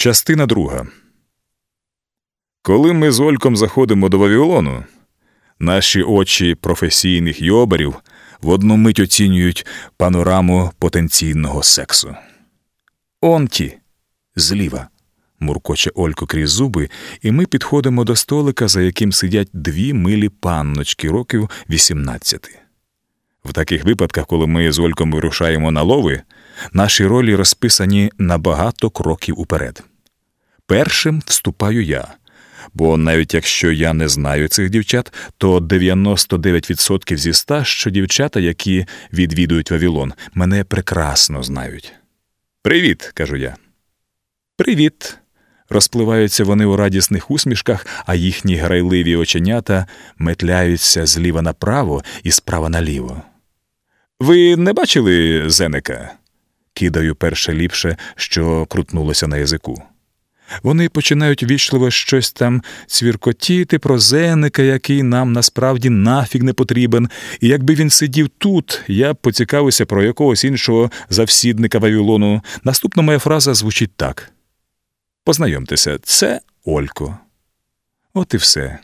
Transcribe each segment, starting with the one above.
Частина друга. Коли ми з Ольком заходимо до Вавилону, наші очі професійних йобарів в одну мить оцінюють панораму потенційного сексу. Он ті, зліва, муркоче Олько крізь зуби, і ми підходимо до столика, за яким сидять дві милі панночки років 18. В таких випадках, коли ми з Ольком вирушаємо на лови, наші ролі розписані на багато кроків уперед. Першим вступаю я, бо навіть якщо я не знаю цих дівчат, то 99% зі 100, що дівчата, які відвідують Вавилон, мене прекрасно знають. Привіт, кажу я. Привіт. Розпливаються вони у радісних усмішках, а їхні грайливі оченята метляються зліва направо і справа наліво. Ви не бачили Зеника? Кидаю перше ліпше, що крутнулося на язику. Вони починають вічливо щось там цвіркотіти про зеника, який нам насправді нафіг не потрібен, і якби він сидів тут, я б поцікавився про якогось іншого завсідника Вавилону. Наступна моя фраза звучить так: Познайомтеся, це Олько. От і все.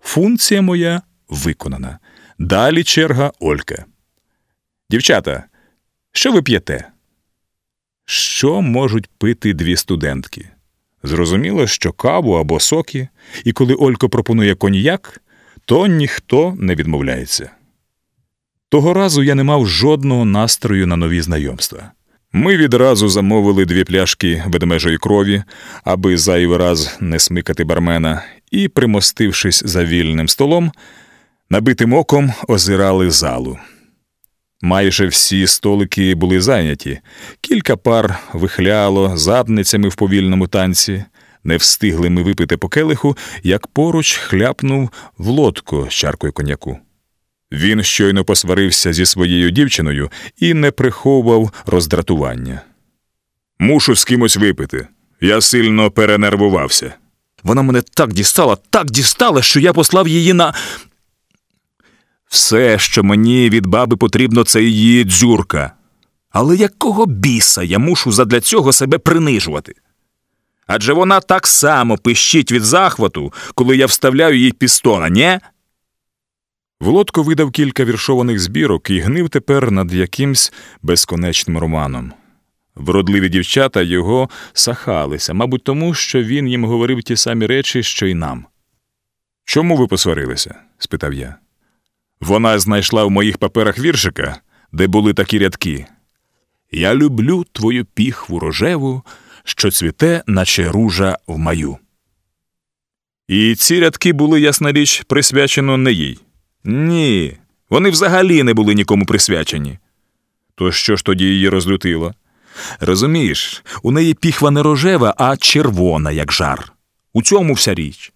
Функція моя виконана. Далі черга Олька. Дівчата, що ви п'єте? Що можуть пити дві студентки? Зрозуміло, що каву або соки, і коли Олько пропонує коньяк, то ніхто не відмовляється. Того разу я не мав жодного настрою на нові знайомства. Ми відразу замовили дві пляшки ведмежої крові, аби зайвий раз не смикати бармена, і, примостившись за вільним столом, набитим оком озирали залу. Майже всі столики були зайняті, кілька пар вихляло задницями в повільному танці. Не встигли ми випити по келиху, як поруч хляпнув в лодку з чаркою коньяку. Він щойно посварився зі своєю дівчиною і не приховував роздратування. Мушу з кимось випити. Я сильно перенервувався. Вона мене так дістала, так дістала, що я послав її на. Все, що мені від баби потрібно, це її дзюрка. Але якого біса я мушу задля цього себе принижувати? Адже вона так само пищить від захвату, коли я вставляю їй пістона, нє? Володко видав кілька віршованих збірок і гнив тепер над якимсь безконечним романом. Вродливі дівчата його сахалися, мабуть, тому, що він їм говорив ті самі речі, що й нам. Чому ви посварилися? спитав я. Вона знайшла в моїх паперах віршика, де були такі рядки. Я люблю твою піхву рожеву, що цвіте, наче ружа в маю. І ці рядки були, ясна річ, присвячено не їй. Ні, вони взагалі не були нікому присвячені. То що ж тоді її розлютило? Розумієш, у неї піхва не рожева, а червона, як жар. У цьому вся річ.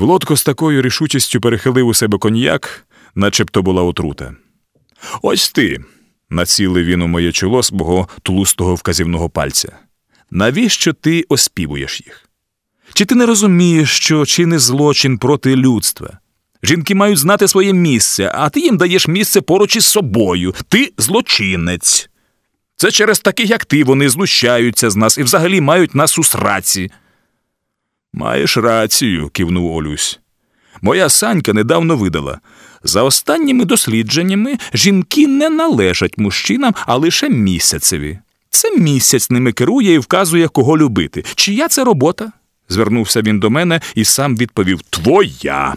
Володко з такою рішучістю перехилив у себе коньяк, начебто була отрута. Ось ти, націлив він у моє чоло свого тлустого вказівного пальця. Навіщо ти оспівуєш їх? Чи ти не розумієш, що чини злочин проти людства? Жінки мають знати своє місце, а ти їм даєш місце поруч із собою. Ти злочинець. Це через таких, як ти, вони знущаються з нас і взагалі мають нас у сраці. Маєш рацію, кивнув Олюсь. Моя санька недавно видала. За останніми дослідженнями жінки не належать мужчинам, а лише місяцеві. Це місяць ними керує і вказує, кого любити. Чия це робота? звернувся він до мене і сам відповів Твоя.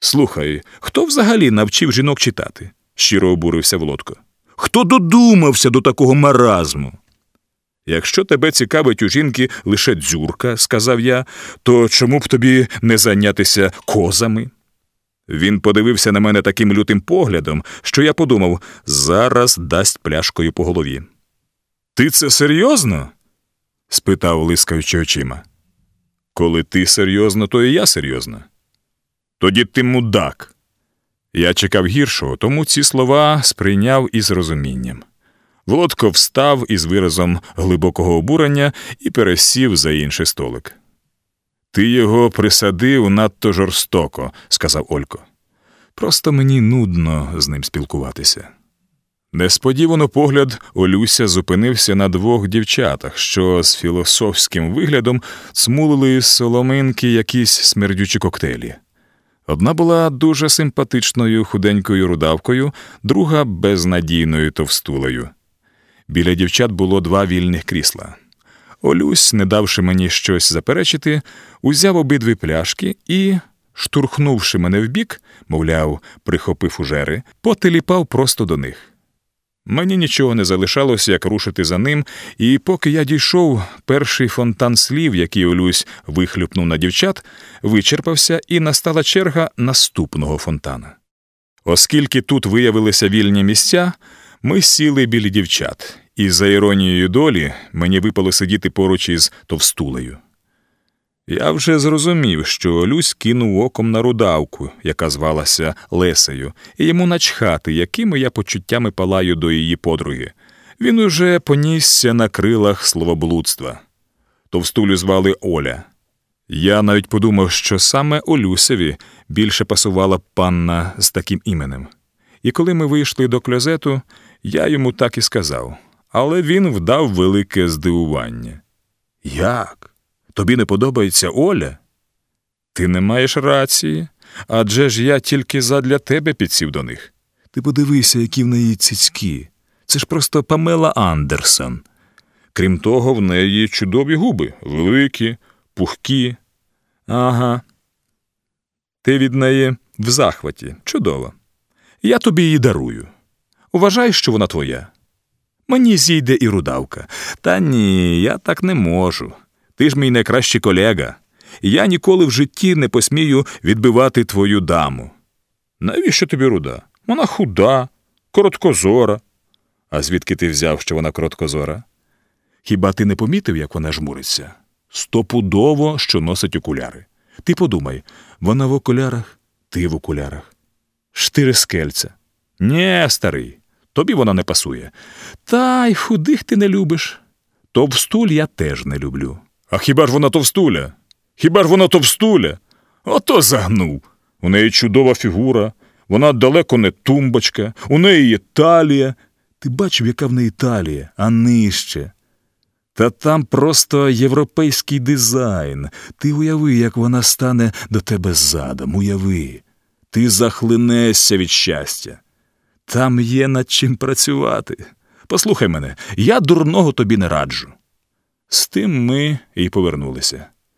Слухай, хто взагалі навчив жінок читати? щиро обурився Володко. Хто додумався до такого маразму? Якщо тебе цікавить у жінки лише дзюрка, сказав я, то чому б тобі не зайнятися козами? Він подивився на мене таким лютим поглядом, що я подумав зараз дасть пляшкою по голові. Ти це серйозно? спитав, лискаючи очима. Коли ти серйозно, то і я серйозно. Тоді ти мудак. Я чекав гіршого, тому ці слова сприйняв із розумінням. Володко встав із виразом глибокого обурення і пересів за інший столик. Ти його присадив надто жорстоко, сказав Олько. Просто мені нудно з ним спілкуватися. Несподівано погляд Олюся зупинився на двох дівчатах, що з філософським виглядом смулили з соломинки якісь смердючі коктейлі. Одна була дуже симпатичною худенькою рудавкою, друга безнадійною товстулею. Біля дівчат було два вільних крісла. Олюсь, не давши мені щось заперечити, узяв обидві пляшки і, штурхнувши мене вбік, мовляв, прихопив ужери, потеліпав просто до них. Мені нічого не залишалося, як рушити за ним, і поки я дійшов, перший фонтан слів, який Олюсь вихлюпнув на дівчат, вичерпався, і настала черга наступного фонтана. Оскільки тут виявилися вільні місця, ми сіли біля дівчат, і за іронією долі мені випало сидіти поруч із товстулею. Я вже зрозумів, що Люсь кинув оком на рудавку, яка звалася Лесею, і йому начхати, якими я почуттями палаю до її подруги. Він уже понісся на крилах словоблудства. Товстулю звали Оля. Я навіть подумав, що саме Олюсеві більше пасувала панна з таким іменем. І коли ми вийшли до кльозету, я йому так і сказав, але він вдав велике здивування. Як? Тобі не подобається Оля? Ти не маєш рації, адже ж я тільки задля тебе підсів до них. Ти подивися, які в неї цицькі. Це ж просто Памела Андерсон. Крім того, в неї чудові губи, великі, пухкі. Ага. Ти від неї в захваті. Чудово. Я тобі її дарую. Уважай, що вона твоя. Мені зійде і рудавка. Та ні, я так не можу. Ти ж мій найкращий колега, я ніколи в житті не посмію відбивати твою даму. Навіщо тобі руда? Вона худа, короткозора. А звідки ти взяв, що вона короткозора? Хіба ти не помітив, як вона жмуриться? Стопудово, що носить окуляри. Ти подумай, вона в окулярах, ти в окулярах. Штири скельця. Нє, старий, тобі вона не пасує. Та й худих ти не любиш. Товстуль я теж не люблю. А хіба ж вона товстуля? Хіба ж вона товстуля? Ото загнув. У неї чудова фігура, вона далеко не тумбочка, у неї є талія. Ти бачив, яка в неї талія, а нижче. Та там просто європейський дизайн. Ти уяви, як вона стане до тебе задом, уяви. Ти захлинешся від щастя. Там є над чим працювати. Послухай мене, я дурного тобі не раджу. З тим ми і повернулися.